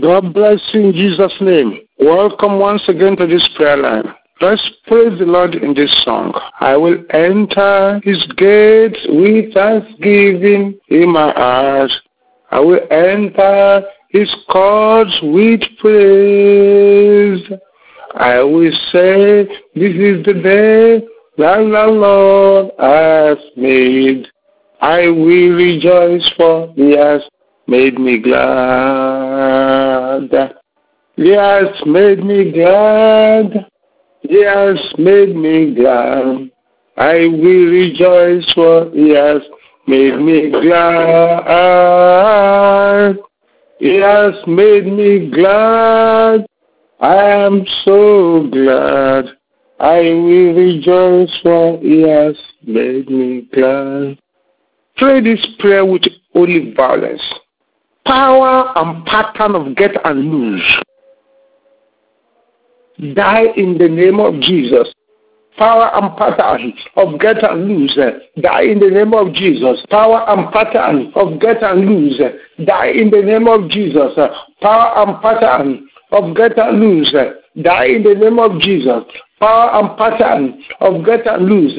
God bless you in Jesus' name. Welcome once again to this prayer line. Let's praise the Lord in this song. I will enter his gates with thanksgiving in my heart. I will enter his courts with praise. I will say, This is the day that the Lord has made. I will rejoice for he has made me glad. Has made me glad. Yes, made me glad. I will rejoice for has made me glad. Has made me glad. I am so glad. I will rejoice for has made me glad. Pray this prayer with holy violence. Power and pattern of get and lose. Die in the name of Jesus. Power and pattern of get and lose. Die in the name of Jesus. Power and pattern of get and lose. Die in the name of Jesus. Power and pattern of get and lose. Die in the name of Jesus. Power and pattern of get and lose.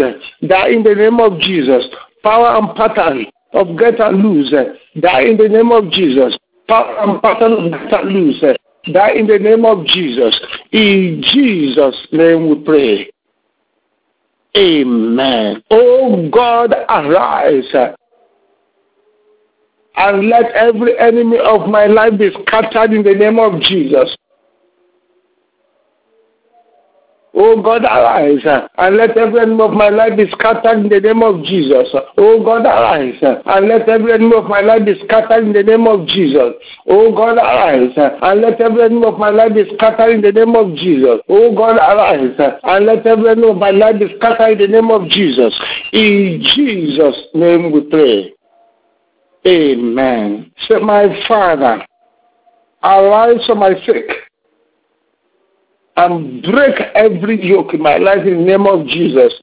Die in the name of Jesus. Power and pattern of get and lose. Eh, die in the name of Jesus. And um, pattern of get and lose. Eh, die in the name of Jesus. In Jesus' name we pray. Amen. Oh God, arise eh, and let every enemy of my life be scattered in the name of Jesus. Oh God, arise and let every enemy of my life be scattered in the name of Jesus. Oh God, arise and let every enemy of my life be scattered in the name of Jesus. Oh God, arise and let every enemy of my life be scattered in the name of Jesus. Oh God, arise and let every enemy of my life be scattered in the name of Jesus. In Jesus' name we pray. Amen. Say, my Father, arise for my sake and break every yoke in my life in the name of Jesus.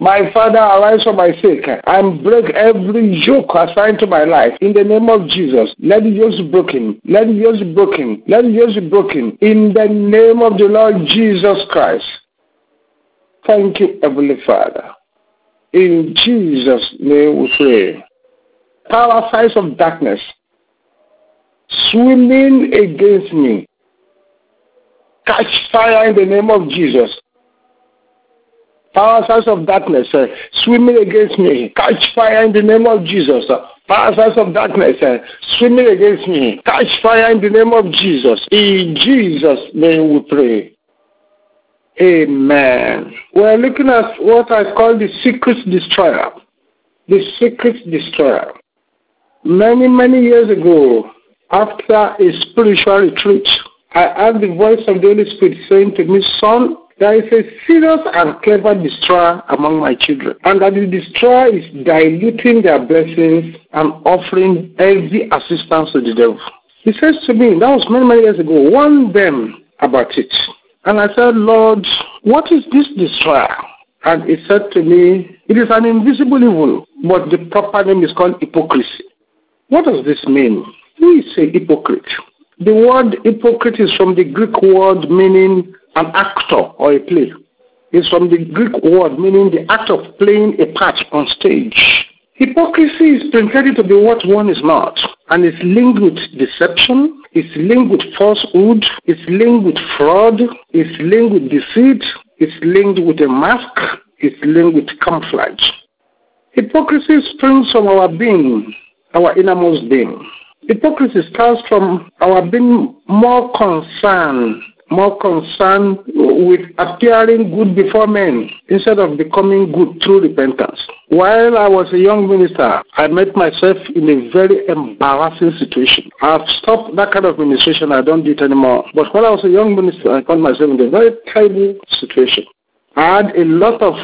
My Father, arise for my sake and break every yoke assigned to my life in the name of Jesus. Let the yokes be broken. Let the yokes be broken. Let the yokes be broken in the name of the Lord Jesus Christ. Thank you, Heavenly Father. In Jesus' name we pray. Power size of darkness swimming against me. Catch fire in the name of Jesus. Power size of darkness uh, swimming against me. Catch fire in the name of Jesus. Power size of darkness uh, swimming against me. Catch fire in the name of Jesus. In Jesus' name we pray. Amen. We're looking at what I call the secret destroyer. The secret destroyer. Many, many years ago, after a spiritual retreat, I heard the voice of the Holy Spirit saying to me, Son, there is a serious and clever destroyer among my children, and that the destroyer is diluting their blessings and offering every assistance to the devil. He says to me, that was many, many years ago, warn them about it. And I said, Lord, what is this destroyer? And he said to me, it is an invisible evil, but the proper name is called hypocrisy. What does this mean? Who is a hypocrite? The word hypocrite is from the Greek word meaning an actor or a play. It's from the Greek word meaning the act of playing a part on stage. Hypocrisy is pretending to be what one is not, and it's linked with deception, it's linked with falsehood, it's linked with fraud, it's linked with deceit, it's linked with a mask, it's linked with camouflage. Hypocrisy springs from our being, our innermost being. Hypocrisy starts from our being more concerned, more concerned with appearing good before men instead of becoming good through repentance. While I was a young minister, I met myself in a very embarrassing situation. I've stopped that kind of ministration, I don't do it anymore. But when I was a young minister, I found myself in a very terrible situation. I had a lot of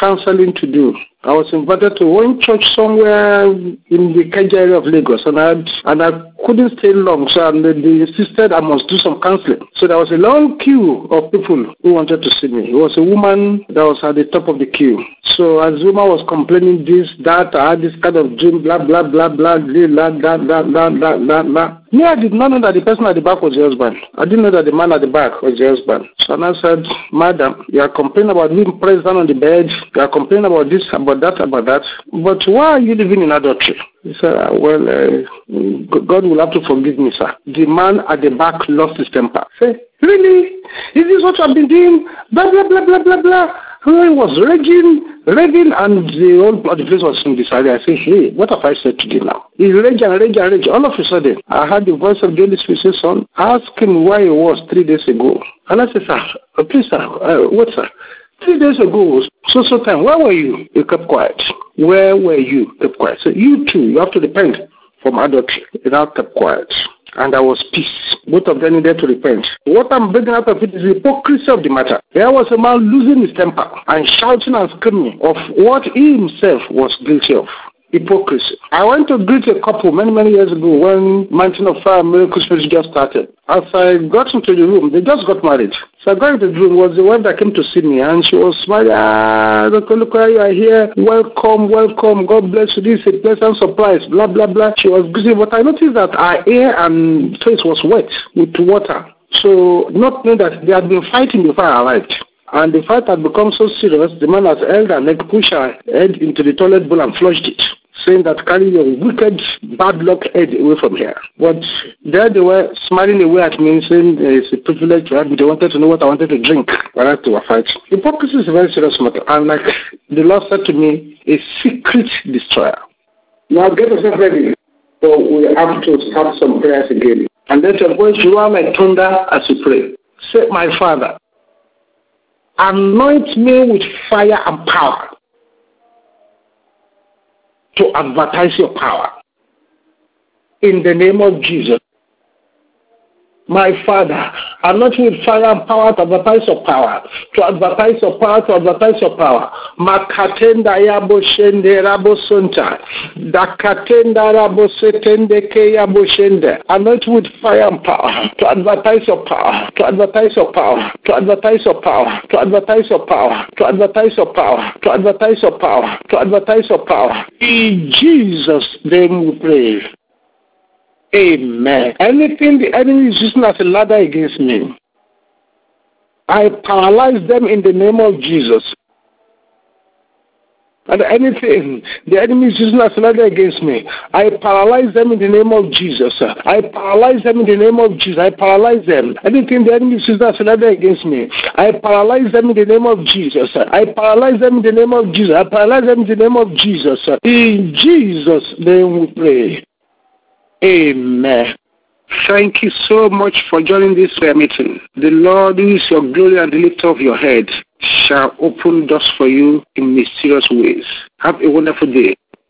counseling to do. I was invited to one church somewhere in the Ikeja area of Lagos, and I and I couldn't stay long, so and they, they insisted I must do some counseling. So there was a long queue of people who wanted to see me. It was a woman that was at the top of the queue. So as Zuma was complaining this, that, I had this kind of dream, blah blah blah blah, blah blah blah blah blah blah blah blah. Me, I did not know that the person at the back was your husband. I didn't know that the man at the back was your husband. So I said, Madam, you are complaining about being pressed down on the bed. You are complaining about this, about that, about that. But why are you living in adultery? He said, ah, Well, uh, God will have to forgive me, sir. The man at the back lost his temper. Say, Really? Is this what I've been doing? Blah, blah, blah, blah, blah, blah. He was raging, raging, and the whole place was disarray. I said, Hey, what have I said to you now? He's raging, raging, raging. All of a sudden, I heard the voice of the Holy say, Son, ask him where he was three days ago. And I said, Sir, uh, please, sir, uh, what, sir? Three days ago, was so so time, where were you? You kept quiet. Where were you? Kept quiet. So you too, you have to repent from adultery. You now kept quiet. And there was peace. Both of them needed to repent. What I'm bringing out of it is the hypocrisy of the matter. There was a man losing his temper and shouting and screaming of what he himself was guilty of hypocrisy. I went to greet a couple many, many years ago when Mountain of Fire Miracle Spirit just started. As I got into the room, they just got married. So I got into the room, was the wife that came to see me, and she was smiling, ah, Dr. Luka, you are here, welcome, welcome, God bless you, this is a pleasant surprise, blah, blah, blah. She was busy, but I noticed that her hair and face was wet with water. So not knowing that they had been fighting before I arrived. And the fight had become so serious, the man has held her neck, pushed her head into the toilet bowl and flushed it saying that carry your wicked bad luck head away from here. But there they were smiling away at me, saying it's a privilege to have me. They wanted to know what I wanted to drink while they were fighting. Hypocrisy is a very serious matter. And like the Lord said to me, a secret destroyer. Now get yourself ready. So we have to start some prayers again. And let your voice roar like thunder as you pray. Say, my Father, anoint me with fire and power to advertise your power. In the name of Jesus. My Father, anoint me with fire and power to advertise your power, to advertise your power, to advertise your power. Makatenda yabo shende. Dakatenda rabo setende ke yabo shende. Anoint with fire and power to advertise your power, to advertise your power, to advertise your power, to advertise your power, to advertise your power, to advertise your power, to advertise your power. In Jesus' name we pray. Amen. Anything the enemy is using as a ladder against me, I paralyze them in the name of Jesus. And anything the enemy is using as a ladder against me, I paralyze them in the name of Jesus. I paralyze them in the name of Jesus. I paralyze them. Anything the enemy is using as a ladder against me, I paralyze them in the name of Jesus. I paralyze them in the name of Jesus. I paralyze them in the name of Jesus. In Jesus' name we pray. Amen. Thank you so much for joining this prayer meeting. The Lord, who is your glory and the lifter of your head, shall open doors for you in mysterious ways. Have a wonderful day.